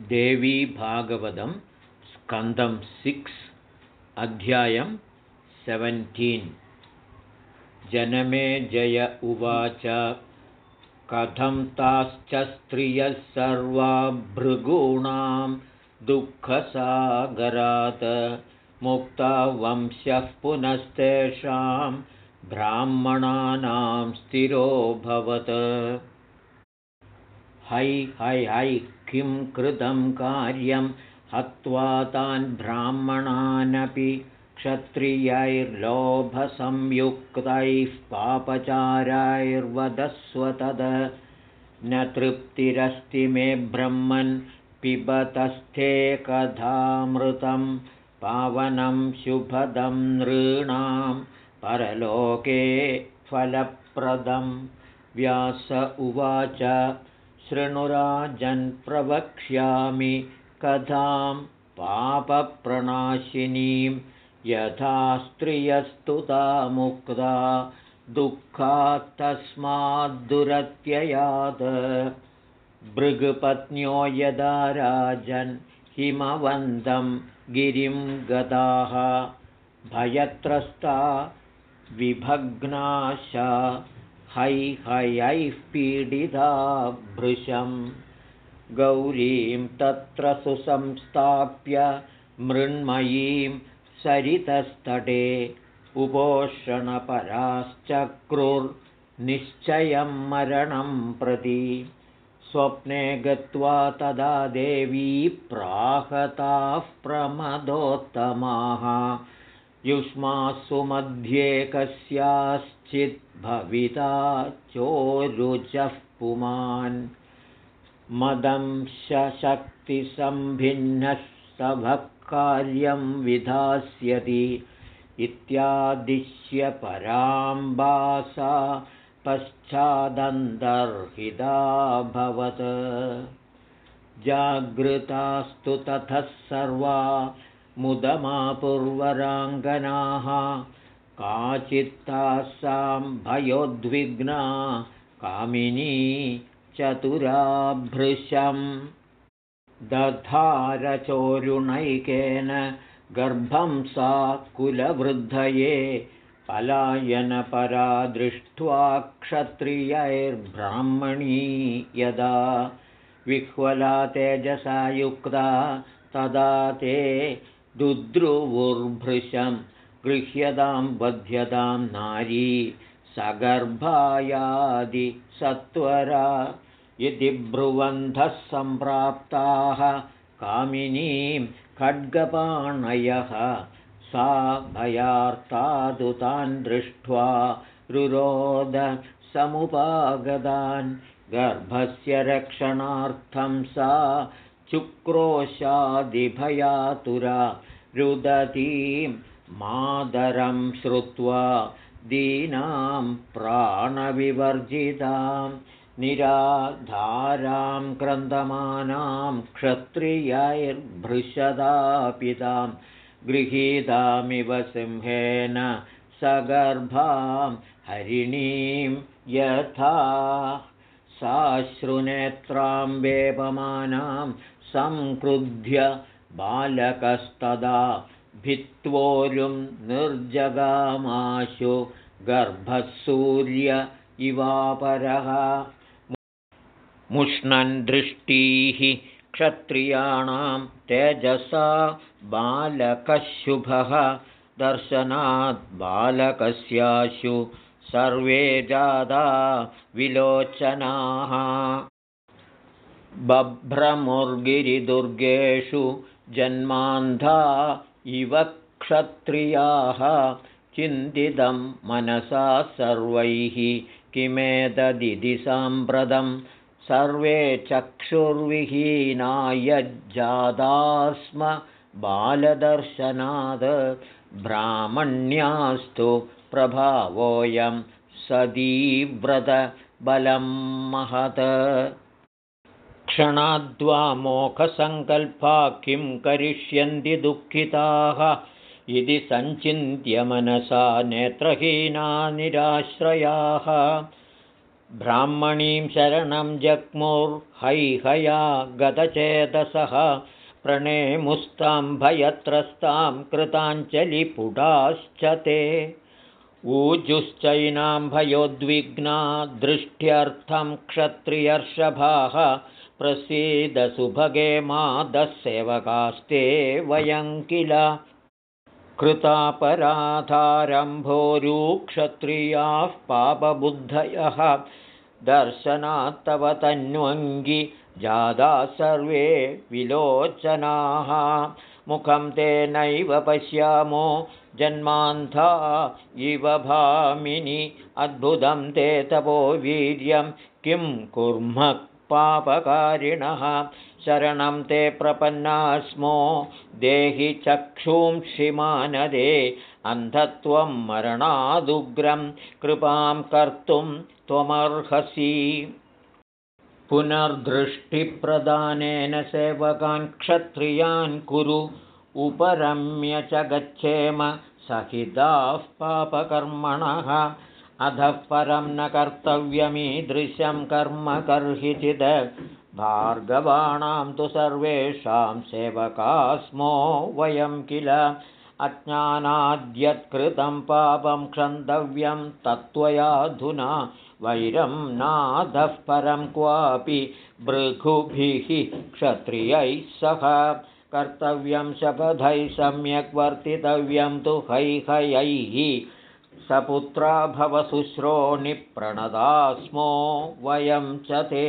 देवी भागवतं स्कन्दं सिक्स् अध्यायं सेवेन्टीन् जनमे जय उवाच। कथं ताश्च स्त्रियः सर्वा भृगूणां दुःखसागरात्। मुक्ता वंश्यः पुनस्तेषां ब्राह्मणानां स्थिरोऽभवत् है है है किं कृतं कार्यं? हत्वा तान् ब्राह्मणानपि क्षत्रियैर्लोभसंयुक्तैः पापचाराैर्वदस्व तद। न तृप्तिरस्ति मे ब्रह्मन् पिबतस्थे कथामृतं पावनं शुभदं नृणां परलोके फलप्रदं। व्यास उवाच प्रवक्ष्यामि कथां पापप्रणाशिनीं। यथा स्त्रियस्तुता मुक्ता दुःखात्तस्माद्दुरत्ययात् भृगपत्न्यो यदा राजन् हिमवन्दं गिरिं गताः भयत्रस्ता विभग्नाशा हैहयैः पीडिता भृशं। गौरीं तत्र सुसंस्थाप्य मृण्मयीं सरितस्तटे उपोषणपराश्चक्रुर्निश्चयं मरणं प्रति। स्वप्ने गत्वा तदा देवी प्राहताः प्रमदोत्तमाः युष्मासु मध्ये कस्याश्चिद्भविता चोरुजः पुमान्। मदं सशक्तिसम्भिन्नः सभक्कार्यं विधास्यति। इत्यादिश्य पराम्बासा पश्चादन्तर्हिताभवत् जागृतास्तु ततः सर्वा मुदमापुर्वराङ्गनाः काचित्तासां भयोद्विग्ना कामिनी चतुराभृशं दधारचोरुणैकेन गर्भं सा कुलवृद्धये पलायनपरा दृष्ट्वा क्षत्रियैर्ब्राह्मणी यदा विह्वला तेजसा युक्ता तदा ते दुद्रुवुर्भृशं गृह्यतां बध्यतां नारी सगर्भायादिसत्वरा इति ब्रुवन्धः सम्प्राप्ताः कामिनीं खड्गपाणयः सा भयार्तादुतान् दृष्ट्वा रुरोदसमुपागतान् गर्भस्य रक्षणार्थं सा चुक्रोशादिभयातुरा रुदतीं मादरं श्रुत्वा दीनां प्राणविवर्जितां निराधारां क्रन्दमानां क्षत्रियैर्भृशदापितां गृहीतामिव सिंहेन सगर्भां हरिणीं यथा साश्रुनेत्रां वेपमानां संक्रुध्य बालकस्तदा भित्वोरुं निर्जगामाशु गर्भसूर्य इवापरः। मुष्णन् दृष्टीः क्षत्रियाणां तेजसा बालकशुभः। दर्शनात् बालकस्याशु सर्वे जादा विलोचनाः बभ्रमुर्गिरिदुर्गेषु जन्मान्धा इव क्षत्रियाः चिन्तितं मनसा सर्वैः किमेतदिति साम्प्रतं सर्वे चक्षुर्विहीनायज्जादा स्म बालदर्शनाद् ब्राह्मण्यास्तु प्रभावोऽयं सदीव्रतबलं महत् क्षणाद्वा मोखसङ्कल्पा किं करिष्यन्ति दुःखिताः? इति सञ्चिन्त्य मनसा नेत्रहीना निराश्रयाः। ब्राह्मणीं शरणं जग्मुर्हैहया गतचेतसः। प्रणेमुस्तां भयत्रस्तां कृताञ्जलिपुटाश्च ते। ऊजुश्चैनां भयोद्विग्ना दृष्ट्यर्थं क्षत्रियर्षभाः प्रसीदसुभगे मादस्सेवकास्ते वयं किल? कृतापराधारम्भोरूक्षत्रियाः पापबुद्धयः दर्शनात्तव तन्वङ्गि जादा सर्वे विलोचनाः। मुखं तेनैव पश्यामो जन्मान्था इव भामिनि। अद्भुतं ते तपो वीर्यं किं कुर्मः पापकारिणः। शरणं ते प्रपन्ना स्मो देहि चक्षुंषिमानदे अन्धत्वं मरणादुग्रं। कृपां कर्तुं त्वमर्हसि। पुनर्दृष्टिप्रदानेन सेवकान् क्षत्रियान् कुरु। उपरम्य च गच्छेम। सहिताः पापकर्मणः अधः परं न कर्तव्यमीदृशं कर्म कर्हिचित् भार्गवाणां तु सर्वेषां सेवका स्मो वयं किल? अज्ञानाद्यत्कृतं पापं क्षन्तव्यं तत्त्वयाधुना। वैरं नादः परं क्वापि भृगुभिः क्षत्रियैः सह। कर्तव्यं शपथैः सम्यक् वर्तितव्यं तु हैहयैः सपुत्रा भवशुश्रोणिप्रणदा स्मो वयं च ते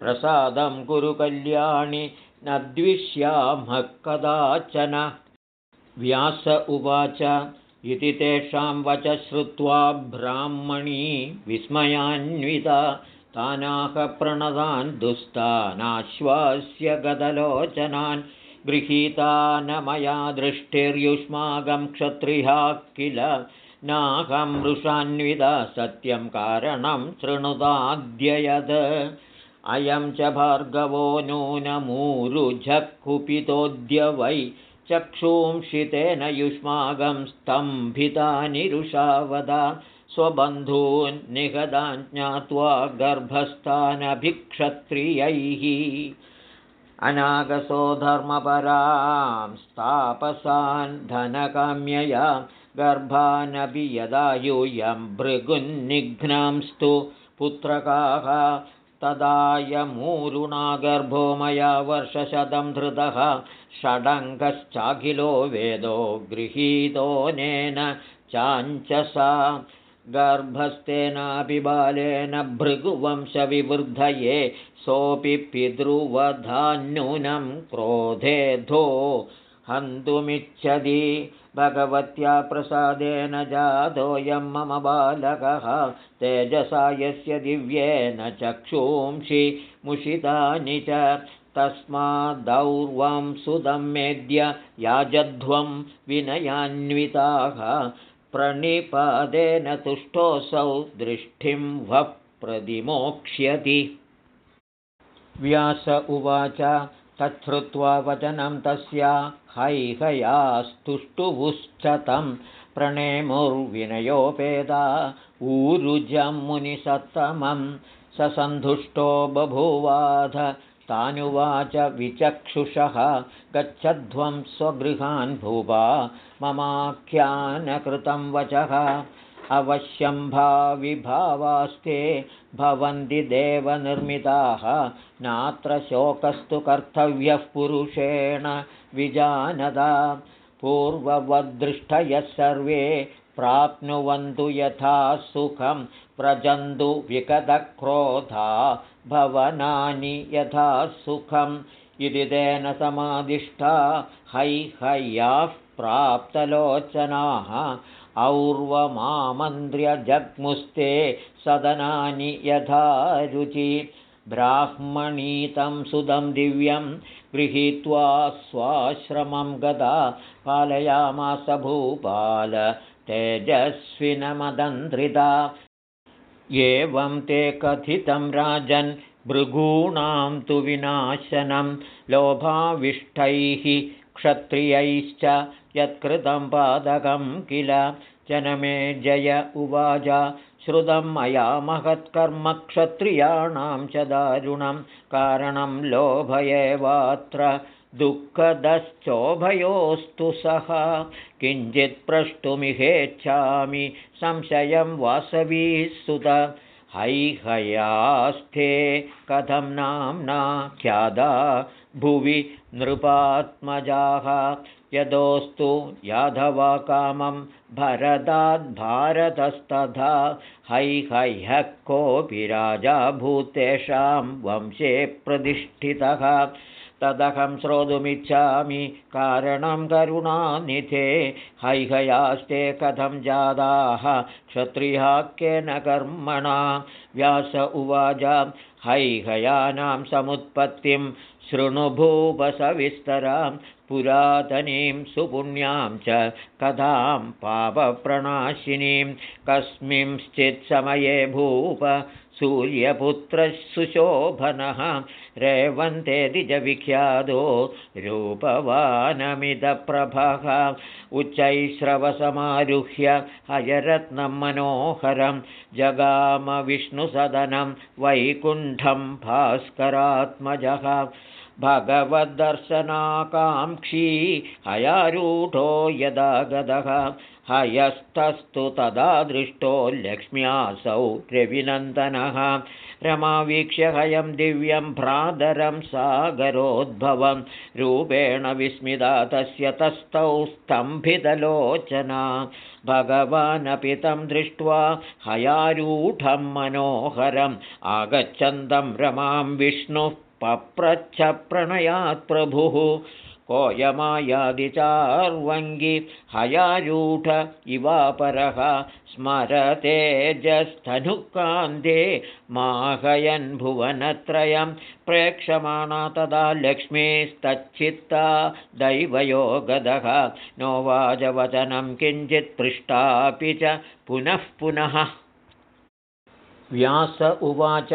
प्रसादं कल्याणि न द्विष्यामः कदाचन। व्यास उवाच इति तेषां वच श्रुत्वा ब्राह्मणी विस्मयान्विता तानाहप्रणदान् दुस्तानाश्वास्य गदलोचनान् गृहीता न मया दृष्टिर्युष्माकं क्षत्रिया किल नाहं मृषान्विदा सत्यं कारणं शृणुताद्ययद अयं च भार्गवो नूनमूरुझकुपितोऽद्य वै चक्षुंषितेन युष्माकं स्तम्भितानिरुषावदा स्वबन्धून् निगदान् ज्ञात्वा गर्भस्थानभिक्षत्रियैः। अनागसो धर्मपरां स्थापसान् धनकाम्यया गर्भानपि यदा यूयं भृगुन्निघ्नांस्तु पुत्रकाः तदायमूरुणा गर्भो मया वर्षशतं धृतः षडङ्गश्चाखिलो वेदो गृहीतोनेन चाञ्चसा। गर्भस्थेनापि बालेन भृगुवंशविवृद्धये सोऽपि पितृवधान्यूनं क्रोधेधो हन्तुमिच्छति भगवत्या प्रसादेन जातोऽयं मम बालकः तेजसा यस्य दिव्येन चक्षुंषि मुषितानि च तस्मादौर्वं सुदं मेद्य याजध्वं विनयान्विताः प्रणिपादेन तुष्टोऽसौ दृष्टिं वः प्रतिमोक्ष्यति। व्यास उवाच तच्छ्रुत्वा वचनं तस्या हैहयास्तुष्टुवुश्च तं प्रणेमुर्विनयोपेदा ऊरुजं मुनिसत्तमं ससन्धुष्टो बभूवाध तानुवाच विचक्षुषः गच्छध्वं स्वगृहान् भुवा ममाख्यानकृतं वचः अवश्यं भाविभावास्ते भवन्ति देवनिर्मिताः नात्र शोकस्तु कर्तव्यः पुरुषेण विजानदा पूर्ववद्दृष्टयः सर्वे प्राप्नुवन्तु यथा सुखं प्रजन्तु विकतक्रोधा भवनानि यथा सुखम् इति तेन समादिष्टा हैहय्याः प्राप्तलोचनाः और्वमामन्त्र्यजग्मुस्ते सदनानि यथा रुचि। ब्राह्मणीतं सुदं दिव्यं गृहीत्वा स्वाश्रमं गदा पालयामास भूपाल तेजस्विनमदन्त्रिता। एवं ते कथितं राजन् भृगूणां तु विनाशनं लोभाविष्टैः क्षत्रियैश्च यत्कृतं पादकं किल? जनमे जय उवाच। श्रुतं मया महत्कर्मक्षत्रियाणां च दारुणं। कारणं लोभ एवात्र दुःखदश्चोभयोस्तु सः। किञ्चित् प्रष्टुमिहेच्छामि संशयं वासवी सुत। हैहयास्थे कथं नाम्ना ख्यादा भुवि नृपात्मजाः। यदोस्तु याधवा कामं भरदाद्भारतस्तथा हैहह्यः कोऽपि राजा भूतेषां वंशे प्रतिष्ठितः। तदहं श्रोतुमिच्छामि कारणं करुणानिधे। हैहयास्ते कथं जाताः क्षत्रियाख्येन कर्मणा। व्यास उवाच हैहयानां समुत्पत्तिं शृणुभूपसविस्तरां पुरातनीं सुपुण्यां च कथां पापप्रणाशिनीं कस्मिंश्चित् समये भूप सूर्यपुत्रः सुशोभनः रेवन्ते द्विजविख्यातो रूपवानमिदप्रभः उच्चैश्रवसमारुह्य हयरत्नं मनोहरं जगामविष्णुसदनं वैकुण्ठं भास्करात्मजः भगवद्दर्शनाकाङ्क्षी हयारूढो यदा गदः। हयस्तस्तु तदा दृष्टो लक्ष्म्यासौ रविनन्दनः। रमावीक्ष्य हयं दिव्यं भ्रातरं सागरोद्भवं। रूपेण विस्मिता तस्य तस्थौ स्तम्भितलोचना। भगवानपि तं दृष्ट्वा हयारूढं मनोहरम्। आगच्छन्तं रमां विष्णुः पप्रच्छप्रणयात् प्रभुः। कोऽयमायादिचार्वङ्गि हयारूढ इवापरः स्मरतेजस्थनुकान्ते माहयन् भुवनत्रयं प्रेक्षमाणा तदा लक्ष्मीस्तच्चित्ता दैवयोगदः। नो वाजवचनं किञ्चित् पृष्टापि च पुनः पुनः। व्यास उवाच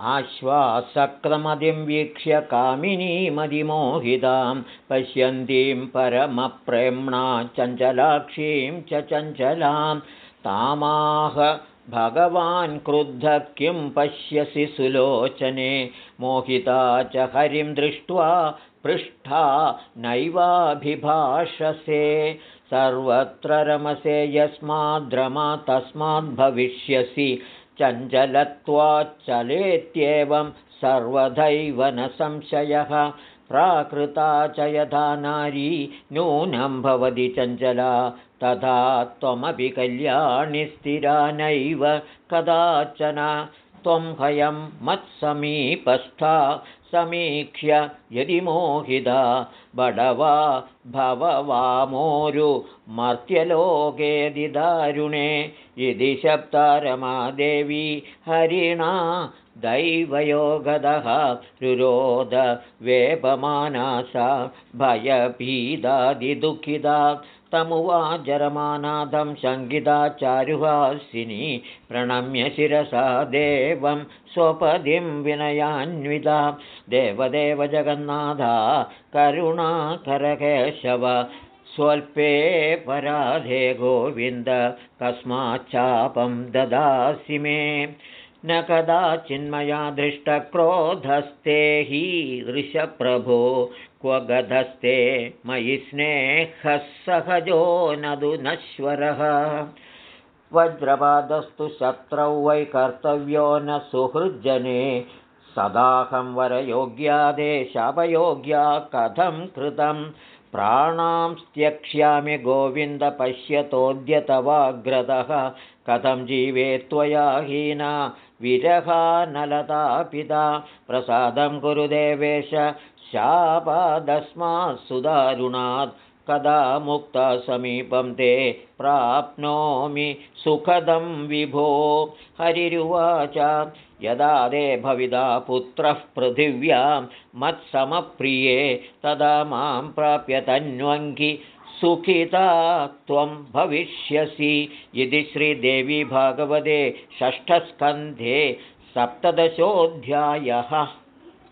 आश्वासक्रमदिं वीक्ष्य कामिनीमदिमोहितां पश्यन्तीं परमप्रेम्णा चञ्चलाक्षीं च चञ्चलां। तामाह भगवान् क्रुद्ध किं पश्यसि सुलोचने मोहिता च हरिं दृष्ट्वा पृष्ठा नैवाभिभाषसे। सर्वत्र रमसे यस्माद्रमा तस्माद्भविष्यसि चञ्चलत्वाच्चलेत्येवं सर्वदैव न संशयः। प्राकृता च यथा नारी नूनं भवति चञ्चला तथा त्वमपि कल्याणि स्थिरा नैव कदाचन त्वं हयं मत्समीपस्था समीक्ष्य यदि मोहिता बडवा भववामोरुमर्त्यलोकेदि दारुणे यदि शब्दारमादेवी हरिणा दैवयोगदः रुरोध वेपमाना सा भयभीदादिदुःखिता तमुवाजरमानादं शङ्गिता चारुहासिनी प्रणम्य शिरसा देवं स्वपदिं विनयान्विता। देवदेव जगन्नाथा करुणाकरकेशव स्वल्पे पराधे गोविन्द कस्माच्चापं ददासि मे। न कदाचिन्मया दृष्टक्रोधस्ते हि दृशप्रभो क्व गधस्ते मयि स्नेहः सहजो नदु नश्वरः। वज्रपादस्तु शत्रौ वै कर्तव्यो न सुहृज्जने। सदाहं वरयोग्यादे शापयोग्या कथं कृतं प्राणां त्यक्ष्यामि गोविन्द पश्यतोऽद्यतवाग्रतः कथं जीवे त्वया हीना। विरहानलता पिता। प्रसादं कुरु देवेश शापादस्मात् सुदारुणात् कदा मुक्ता समीपं ते प्राप्नोमि सुखदं विभो। हरिरुवाच यदा दे भविदा पुत्रः पृथिव्यां मत्समप्रिये तदा मां प्राप्य तन्वङ्गि सुखिता त्वं भविष्यसि। इति श्रीदेवी भागवते षष्ठस्कन्धे सप्तदशोऽध्यायः